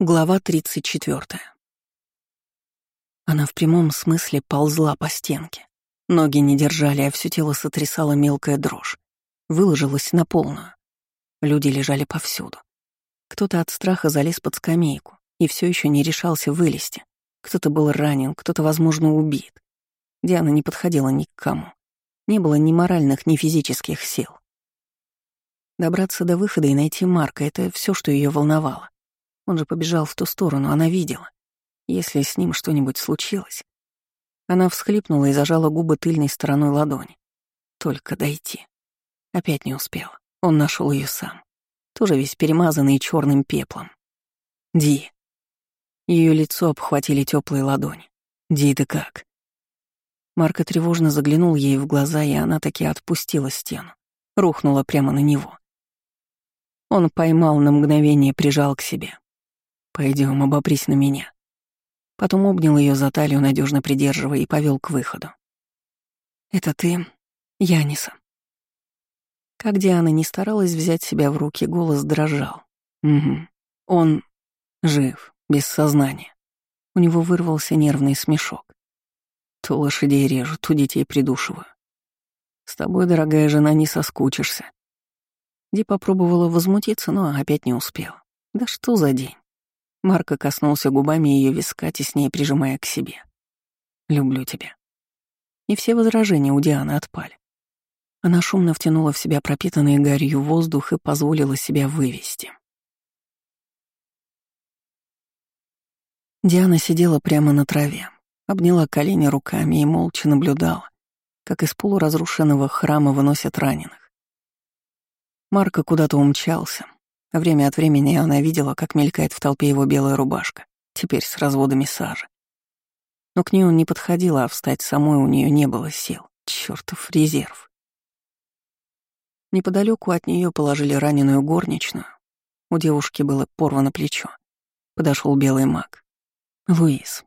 Глава 34. Она в прямом смысле ползла по стенке. Ноги не держали, а все тело сотрясала мелкая дрожь. Выложилась на полную. Люди лежали повсюду. Кто-то от страха залез под скамейку и все еще не решался вылезти. Кто-то был ранен, кто-то, возможно, убит. Диана не подходила ни к кому. Не было ни моральных, ни физических сил. Добраться до выхода и найти Марка — это все, что ее волновало. Он же побежал в ту сторону, она видела. Если с ним что-нибудь случилось... Она всхлипнула и зажала губы тыльной стороной ладони. Только дойти. Опять не успела. Он нашел ее сам. Тоже весь перемазанный черным пеплом. Ди. Ее лицо обхватили теплые ладони. Ди, ты как? Марка тревожно заглянул ей в глаза, и она таки отпустила стену. Рухнула прямо на него. Он поймал на мгновение, прижал к себе. Пойдем, обопрись на меня. Потом обнял ее за талию, надежно придерживая, и повел к выходу. Это ты, Яниса. Как Диана не старалась взять себя в руки, голос дрожал. Угу. Он жив, без сознания. У него вырвался нервный смешок. То лошадей режу, то детей придушиваю. С тобой, дорогая жена, не соскучишься. Ди попробовала возмутиться, но опять не успела. Да что за день? Марко коснулся губами ее виска, теснее прижимая к себе. «Люблю тебя». И все возражения у Дианы отпали. Она шумно втянула в себя пропитанный гарью воздух и позволила себя вывести. Диана сидела прямо на траве, обняла колени руками и молча наблюдала, как из полуразрушенного храма выносят раненых. Марко куда-то умчался, Время от времени она видела, как мелькает в толпе его белая рубашка, теперь с разводами сажи. Но к ней он не подходил, а встать самой у нее не было сил. Чёртов резерв. Неподалеку от нее положили раненую горничную. У девушки было порвано плечо. Подошел белый маг. Луис.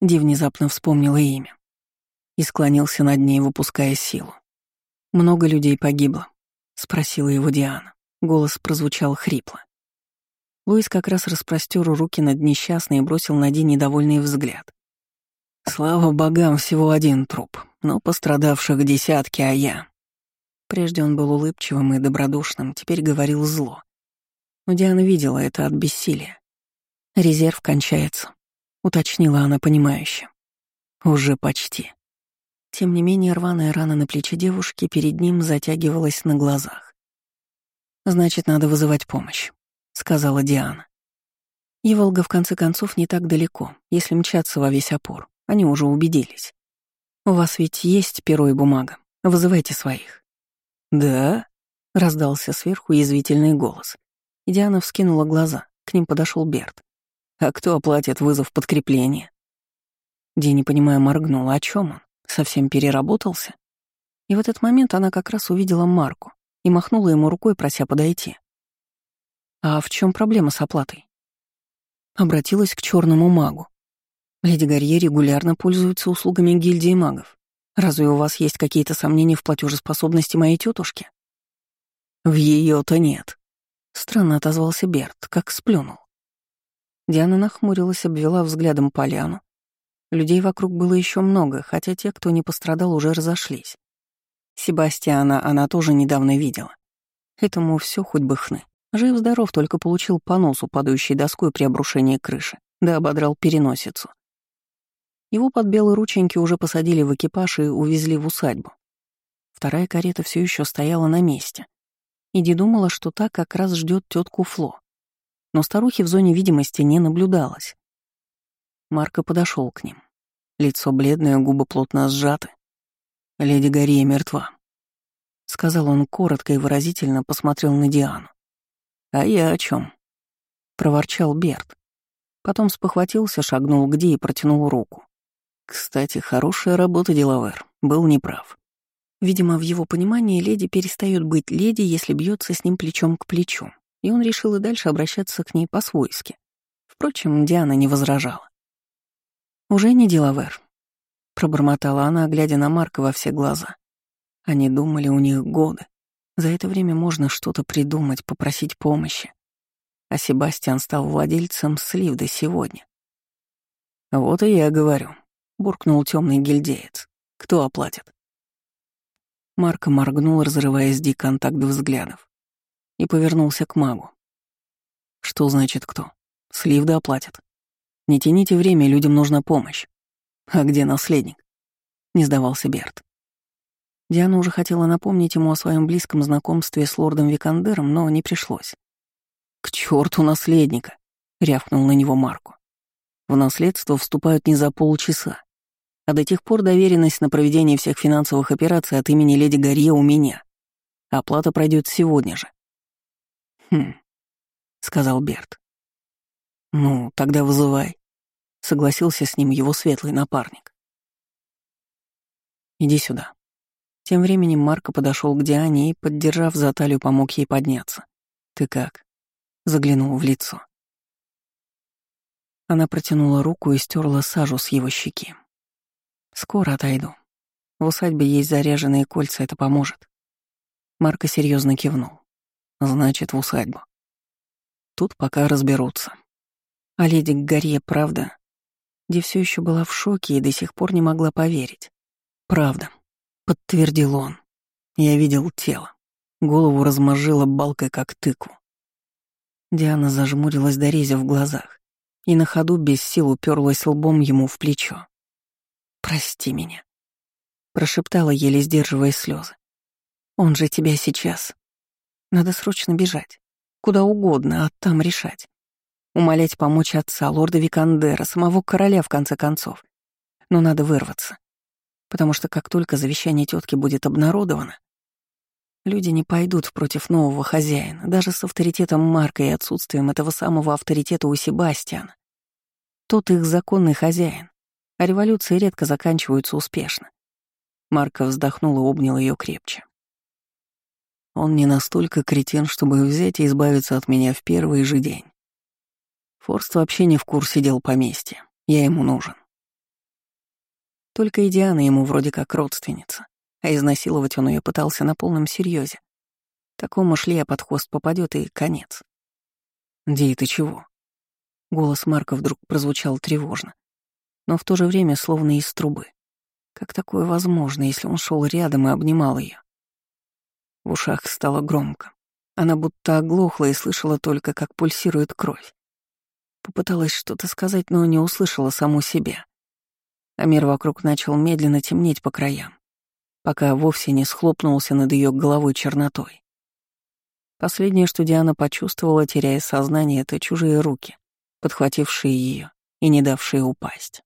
Ди внезапно вспомнила имя. И склонился над ней, выпуская силу. «Много людей погибло?» — спросила его Диана. Голос прозвучал хрипло. Луис как раз распростер руки над несчастной и бросил на Ди недовольный взгляд. «Слава богам, всего один труп, но пострадавших десятки, а я...» Прежде он был улыбчивым и добродушным, теперь говорил зло. Но Диана видела это от бессилия. «Резерв кончается», — уточнила она понимающе. «Уже почти». Тем не менее, рваная рана на плече девушки перед ним затягивалась на глазах. «Значит, надо вызывать помощь», — сказала Диана. Иволга, в конце концов, не так далеко, если мчаться во весь опор. Они уже убедились. «У вас ведь есть перо и бумага. Вызывайте своих». «Да?» — раздался сверху язвительный голос. И Диана вскинула глаза. К ним подошел Берт. «А кто оплатит вызов подкрепления?» Ди, не понимая, моргнула. О чем он? Совсем переработался? И в этот момент она как раз увидела Марку и махнула ему рукой, прося подойти. «А в чем проблема с оплатой?» Обратилась к черному магу. «Леди Гарье регулярно пользуется услугами гильдии магов. Разве у вас есть какие-то сомнения в платежеспособности моей тетушки? «В ее-то нет», — странно отозвался Берт, как сплюнул. Диана нахмурилась, обвела взглядом поляну. Людей вокруг было еще много, хотя те, кто не пострадал, уже разошлись. Себастьяна она тоже недавно видела. Этому все хоть бы хны. Жив-здоров, только получил по носу падающей доской при обрушении крыши, да ободрал переносицу. Его под белые рученьки уже посадили в экипаж и увезли в усадьбу. Вторая карета все еще стояла на месте. Иди думала, что так как раз ждет тетку Фло. Но старухи в зоне видимости не наблюдалось. Марко подошел к ним. Лицо бледное, губы плотно сжаты. «Леди Гария мертва», — сказал он коротко и выразительно посмотрел на Диану. «А я о чем? проворчал Берт. Потом спохватился, шагнул к Ди и протянул руку. «Кстати, хорошая работа, Делавер. Был неправ». Видимо, в его понимании леди перестает быть леди, если бьется с ним плечом к плечу, и он решил и дальше обращаться к ней по-свойски. Впрочем, Диана не возражала. «Уже не Делавер», Пробормотала она, глядя на Марка во все глаза. Они думали, у них годы. За это время можно что-то придумать, попросить помощи. а Себастьян стал владельцем Сливда сегодня. «Вот и я говорю», — буркнул темный гильдеец. «Кто оплатит?» Марко моргнул, разрывая с Ди контакт взглядов, и повернулся к магу. «Что значит кто? Сливда оплатит. Не тяните время, людям нужна помощь. А где наследник?» Не сдавался Берт. Диана уже хотела напомнить ему о своем близком знакомстве с лордом Викандером, но не пришлось. «К черту наследника!» — рявкнул на него Марку. «В наследство вступают не за полчаса, а до тех пор доверенность на проведение всех финансовых операций от имени леди Гарье у меня. Оплата пройдет сегодня же». «Хм», — сказал Берт. «Ну, тогда вызывай», — согласился с ним его светлый напарник. «Иди сюда», тем временем Марко подошел к Диане и, поддержав за талию, помог ей подняться. «Ты как?» Заглянул в лицо. Она протянула руку и стерла сажу с его щеки. «Скоро отойду. В усадьбе есть заряженные кольца, это поможет». Марко серьезно кивнул. «Значит, в усадьбу. Тут пока разберутся». А леди Гарье, правда? Ди все еще была в шоке и до сих пор не могла поверить. «Правда», подтвердил он. Я видел тело. Голову размозжило балкой, как тыкву. Диана зажмурилась до рези в глазах и на ходу без сил уперлась лбом ему в плечо. «Прости меня», — прошептала, еле сдерживая слезы. «Он же тебя сейчас. Надо срочно бежать. Куда угодно, а там решать. Умолять помочь отца, лорда Викандера, самого короля, в конце концов. Но надо вырваться потому что как только завещание тетки будет обнародовано, люди не пойдут против нового хозяина, даже с авторитетом Марка и отсутствием этого самого авторитета у Себастьяна. Тот их законный хозяин, а революции редко заканчиваются успешно. Марко вздохнул и обнял ее крепче. Он не настолько кретин, чтобы взять и избавиться от меня в первый же день. Форст вообще не в курсе дел поместья. Я ему нужен. Только и Диана ему вроде как родственница, а изнасиловать он ее пытался на полном серьезе. Такому шлея под хвост попадет и конец. «Ди, ты чего?» Голос Марка вдруг прозвучал тревожно, но в то же время словно из трубы. Как такое возможно, если он шел рядом и обнимал ее? В ушах стало громко. Она будто оглохла и слышала только, как пульсирует кровь. Попыталась что-то сказать, но не услышала саму себя а мир вокруг начал медленно темнеть по краям, пока вовсе не схлопнулся над ее головой чернотой. Последнее, что Диана почувствовала, теряя сознание, это чужие руки, подхватившие ее и не давшие упасть.